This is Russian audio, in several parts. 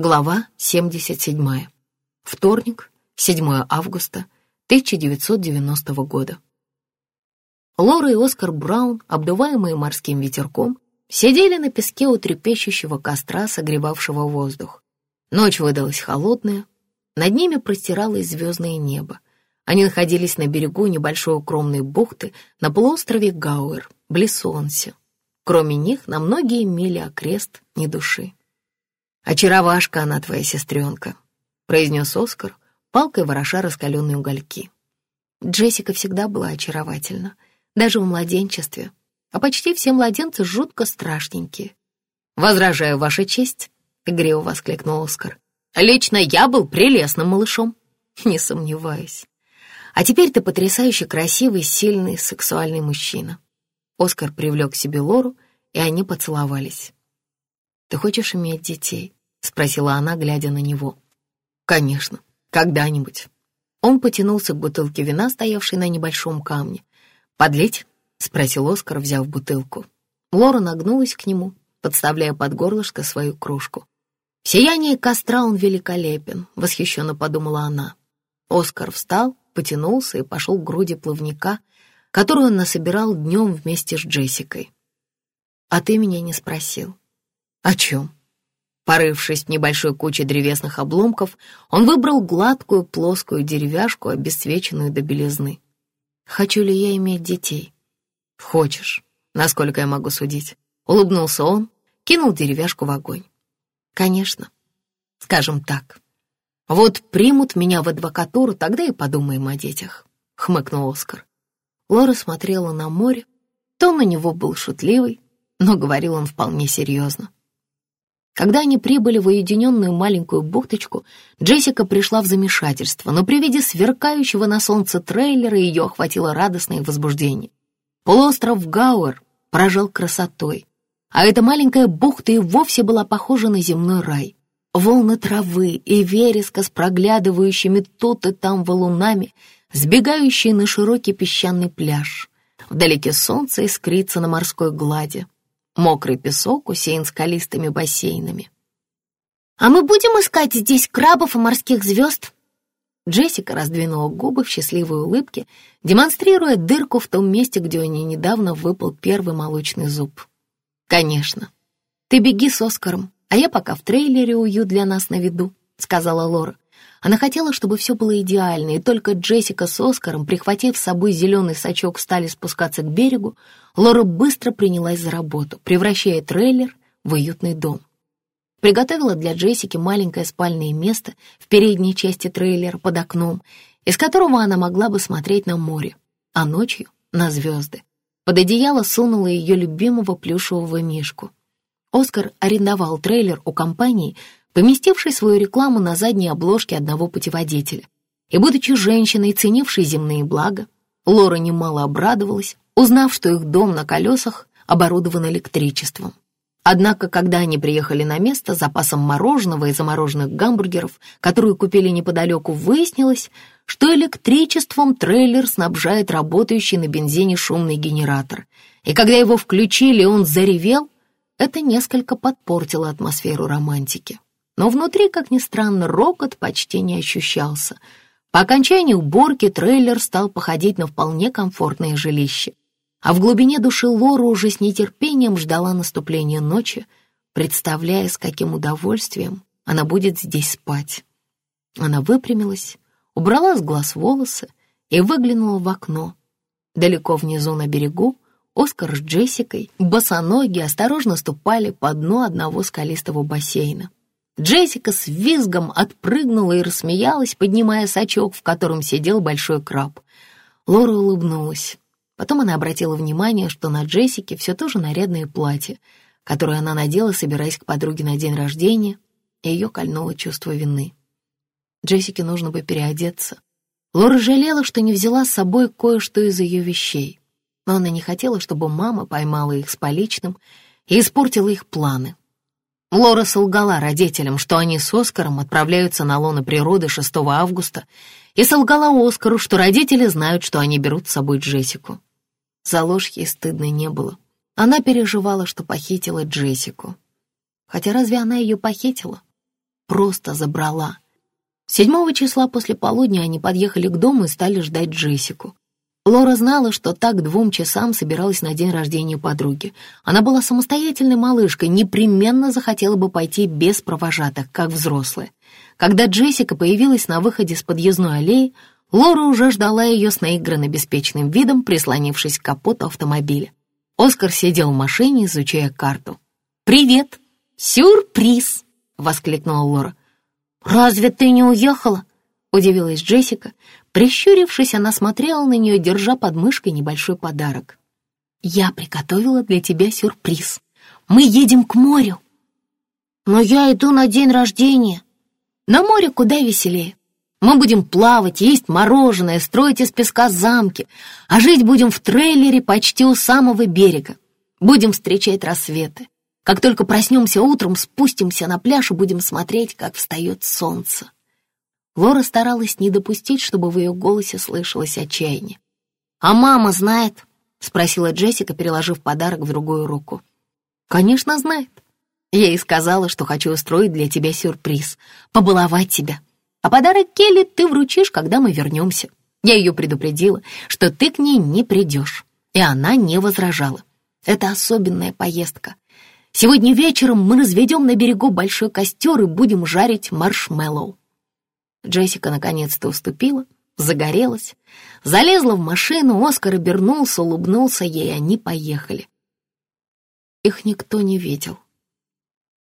Глава 77. Вторник, 7 августа 1990 года. Лора и Оскар Браун, обдуваемые морским ветерком, сидели на песке у трепещущего костра, согревавшего воздух. Ночь выдалась холодная, над ними простиралось звездное небо. Они находились на берегу небольшой укромной бухты на полуострове Гауэр, близ Солнца. Кроме них на многие мили окрест ни души. «Очаровашка она твоя сестренка», — произнес Оскар, палкой вороша раскаленные угольки. Джессика всегда была очаровательна, даже в младенчестве, а почти все младенцы жутко страшненькие. «Возражаю, Ваша честь», — игриво воскликнул Оскар. «Лично я был прелестным малышом». «Не сомневаюсь. А теперь ты потрясающе красивый, сильный, сексуальный мужчина». Оскар привлек к себе Лору, и они поцеловались. «Ты хочешь иметь детей?» — спросила она, глядя на него. «Конечно, когда-нибудь». Он потянулся к бутылке вина, стоявшей на небольшом камне. «Подлить?» — спросил Оскар, взяв бутылку. Лора нагнулась к нему, подставляя под горлышко свою кружку. «В сиянии костра он великолепен», — восхищенно подумала она. Оскар встал, потянулся и пошел к груди плавника, которую он насобирал днем вместе с Джессикой. «А ты меня не спросил». «О чем?» Порывшись в небольшой куче древесных обломков, он выбрал гладкую плоскую деревяшку, обесцвеченную до белизны. «Хочу ли я иметь детей?» «Хочешь, насколько я могу судить». Улыбнулся он, кинул деревяшку в огонь. «Конечно. Скажем так. Вот примут меня в адвокатуру, тогда и подумаем о детях», — хмыкнул Оскар. Лора смотрела на море. То на него был шутливый, но говорил он вполне серьезно. Когда они прибыли в уединенную маленькую бухточку, Джессика пришла в замешательство, но при виде сверкающего на солнце трейлера ее охватило радостное возбуждение. Полуостров Гауэр поражал красотой, а эта маленькая бухта и вовсе была похожа на земной рай. Волны травы и вереска с проглядывающими тут и там валунами, сбегающие на широкий песчаный пляж. Вдалеке солнце искрится на морской глади, Мокрый песок усеян скалистыми бассейнами. «А мы будем искать здесь крабов и морских звезд?» Джессика раздвинула губы в счастливой улыбке, демонстрируя дырку в том месте, где у нее недавно выпал первый молочный зуб. «Конечно. Ты беги с Оскаром, а я пока в трейлере ую для нас на виду», — сказала Лора. Она хотела, чтобы все было идеально, и только Джессика с Оскаром, прихватив с собой зеленый сачок, стали спускаться к берегу, Лора быстро принялась за работу, превращая трейлер в уютный дом. Приготовила для Джессики маленькое спальное место в передней части трейлера под окном, из которого она могла бы смотреть на море, а ночью — на звезды. Под одеяло сунула ее любимого плюшевого мишку. Оскар арендовал трейлер у компании, поместивший свою рекламу на задней обложке одного путеводителя. И, будучи женщиной, ценившей земные блага, Лора немало обрадовалась, узнав, что их дом на колесах оборудован электричеством. Однако, когда они приехали на место с запасом мороженого и замороженных гамбургеров, которые купили неподалеку, выяснилось, что электричеством трейлер снабжает работающий на бензине шумный генератор. И когда его включили, он заревел, это несколько подпортило атмосферу романтики но внутри, как ни странно, рокот почти не ощущался. По окончании уборки трейлер стал походить на вполне комфортное жилище. А в глубине души Лора уже с нетерпением ждала наступления ночи, представляя, с каким удовольствием она будет здесь спать. Она выпрямилась, убрала с глаз волосы и выглянула в окно. Далеко внизу на берегу Оскар с Джессикой, босоноги, осторожно ступали по дну одного скалистого бассейна. Джессика с визгом отпрыгнула и рассмеялась, поднимая сачок, в котором сидел большой краб. Лора улыбнулась. Потом она обратила внимание, что на Джессике все то же нарядное платье, которое она надела, собираясь к подруге на день рождения, и ее кольнуло чувство вины. Джессике нужно бы переодеться. Лора жалела, что не взяла с собой кое-что из ее вещей, но она не хотела, чтобы мама поймала их с поличным и испортила их планы. Лора солгала родителям, что они с Оскаром отправляются на лоно природы 6 августа, и солгала Оскару, что родители знают, что они берут с собой Джессику. За ложь ей стыдно не было. Она переживала, что похитила Джессику. Хотя разве она ее похитила? просто забрала. Седьмого числа после полудня они подъехали к дому и стали ждать Джессику. Лора знала, что так двум часам собиралась на день рождения подруги. Она была самостоятельной малышкой, непременно захотела бы пойти без провожатых, как взрослая. Когда Джессика появилась на выходе с подъездной аллеи, Лора уже ждала ее с наигранно беспечным видом, прислонившись к капоту автомобиля. Оскар сидел в машине, изучая карту. «Привет! Сюрприз!» — воскликнула Лора. «Разве ты не уехала?» — удивилась Джессика. Прищурившись, она смотрела на нее, держа под мышкой небольшой подарок. «Я приготовила для тебя сюрприз. Мы едем к морю». «Но я иду на день рождения». «На море куда веселее. Мы будем плавать, есть мороженое, строить из песка замки, а жить будем в трейлере почти у самого берега. Будем встречать рассветы. Как только проснемся утром, спустимся на пляж и будем смотреть, как встает солнце. Лора старалась не допустить, чтобы в ее голосе слышалось отчаяние. «А мама знает?» — спросила Джессика, переложив подарок в другую руку. «Конечно, знает. Я ей сказала, что хочу устроить для тебя сюрприз, побаловать тебя. А подарок Келли ты вручишь, когда мы вернемся. Я ее предупредила, что ты к ней не придешь, и она не возражала. Это особенная поездка. Сегодня вечером мы разведем на берегу большой костер и будем жарить маршмеллоу. Джессика наконец-то уступила, загорелась, залезла в машину, Оскар обернулся, улыбнулся ей, они поехали. Их никто не видел.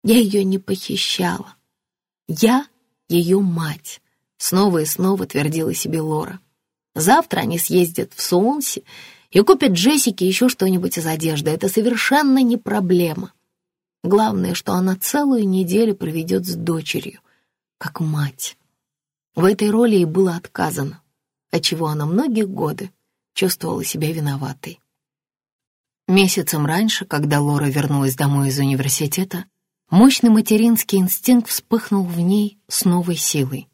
Я ее не похищала. Я ее мать, снова и снова твердила себе Лора. Завтра они съездят в Суонси и купят Джессике еще что-нибудь из одежды. Это совершенно не проблема. Главное, что она целую неделю проведет с дочерью, как мать. В этой роли ей было отказано, отчего она многие годы чувствовала себя виноватой. Месяцем раньше, когда Лора вернулась домой из университета, мощный материнский инстинкт вспыхнул в ней с новой силой.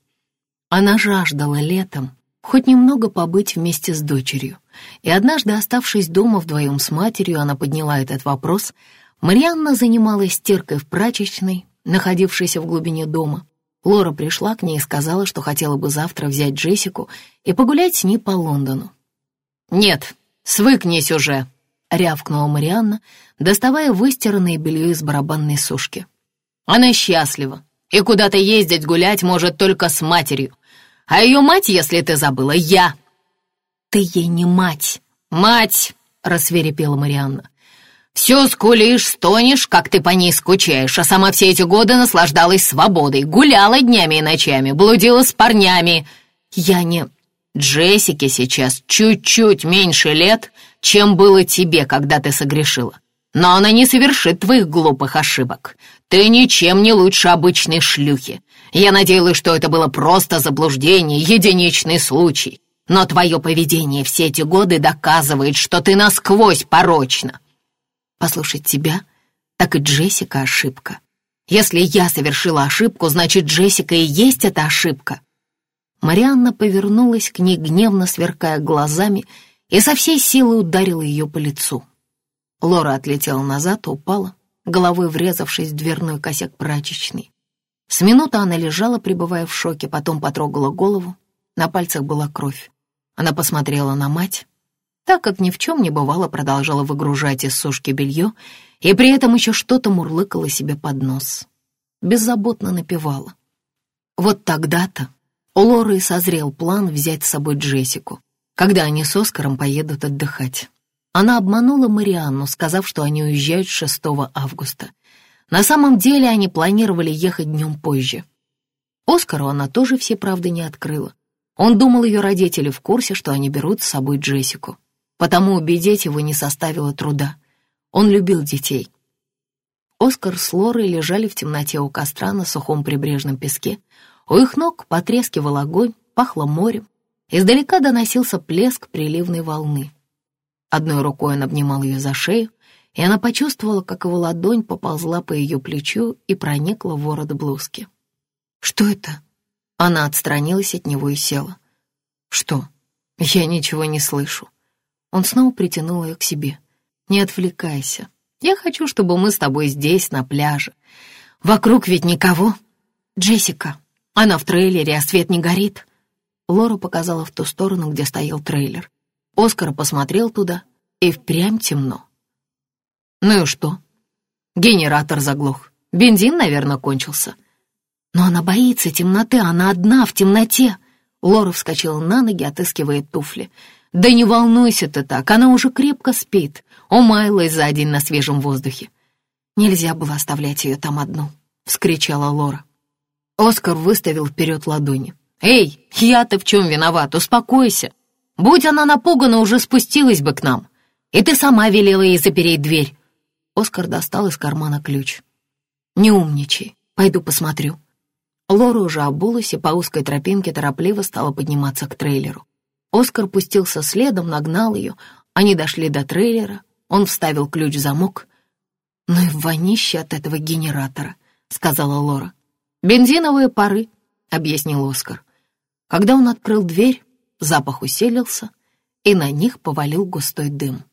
Она жаждала летом хоть немного побыть вместе с дочерью, и однажды, оставшись дома вдвоем с матерью, она подняла этот вопрос. Марианна занималась стиркой в прачечной, находившейся в глубине дома, Лора пришла к ней и сказала, что хотела бы завтра взять Джессику и погулять с ней по Лондону. «Нет, свыкнись уже», — рявкнула Марианна, доставая выстиранное белье из барабанной сушки. «Она счастлива, и куда-то ездить гулять может только с матерью. А ее мать, если ты забыла, я». «Ты ей не мать». «Мать!» — рассверепела Марианна. Все скулишь, стонешь, как ты по ней скучаешь, а сама все эти годы наслаждалась свободой, гуляла днями и ночами, блудила с парнями. Я не... Джессике сейчас чуть-чуть меньше лет, чем было тебе, когда ты согрешила. Но она не совершит твоих глупых ошибок. Ты ничем не лучше обычной шлюхи. Я надеялась, что это было просто заблуждение, единичный случай. Но твое поведение все эти годы доказывает, что ты насквозь порочна. Послушать тебя, так и Джессика ошибка. Если я совершила ошибку, значит, Джессика и есть эта ошибка. Марианна повернулась к ней, гневно сверкая глазами, и со всей силы ударила ее по лицу. Лора отлетела назад упала, головой врезавшись в дверной косяк прачечной. С минуты она лежала, пребывая в шоке, потом потрогала голову. На пальцах была кровь. Она посмотрела на мать, так как ни в чем не бывало, продолжала выгружать из сушки белье и при этом еще что-то мурлыкала себе под нос. Беззаботно напевала. Вот тогда-то у Лоры и созрел план взять с собой Джессику, когда они с Оскаром поедут отдыхать. Она обманула Марианну, сказав, что они уезжают 6 августа. На самом деле они планировали ехать днем позже. Оскару она тоже все правды не открыла. Он думал, ее родители в курсе, что они берут с собой Джессику потому убедить его не составило труда. Он любил детей. Оскар с Лорой лежали в темноте у костра на сухом прибрежном песке. У их ног потрескивал огонь, пахло морем. Издалека доносился плеск приливной волны. Одной рукой он обнимал ее за шею, и она почувствовала, как его ладонь поползла по ее плечу и проникла в ворот блузки. «Что это?» Она отстранилась от него и села. «Что? Я ничего не слышу». Он снова притянул ее к себе. «Не отвлекайся. Я хочу, чтобы мы с тобой здесь, на пляже. Вокруг ведь никого». «Джессика, она в трейлере, а свет не горит». Лора показала в ту сторону, где стоял трейлер. Оскар посмотрел туда, и впрямь темно. «Ну и что?» Генератор заглох. Бензин, наверное, кончился. Но она боится темноты, она одна в темноте. Лора вскочила на ноги, отыскивая туфли. «Да не волнуйся ты так, она уже крепко спит, умаялась за день на свежем воздухе». «Нельзя было оставлять ее там одну», — вскричала Лора. Оскар выставил вперед ладони. «Эй, я-то в чем виноват? Успокойся. Будь она напугана, уже спустилась бы к нам. И ты сама велела ей запереть дверь». Оскар достал из кармана ключ. «Не умничай, пойду посмотрю». Лора уже обулась и по узкой тропинке торопливо стала подниматься к трейлеру. Оскар пустился следом, нагнал ее. Они дошли до трейлера, он вставил ключ в замок. «Ну и вонище от этого генератора», — сказала Лора. «Бензиновые пары», — объяснил Оскар. Когда он открыл дверь, запах усилился, и на них повалил густой дым.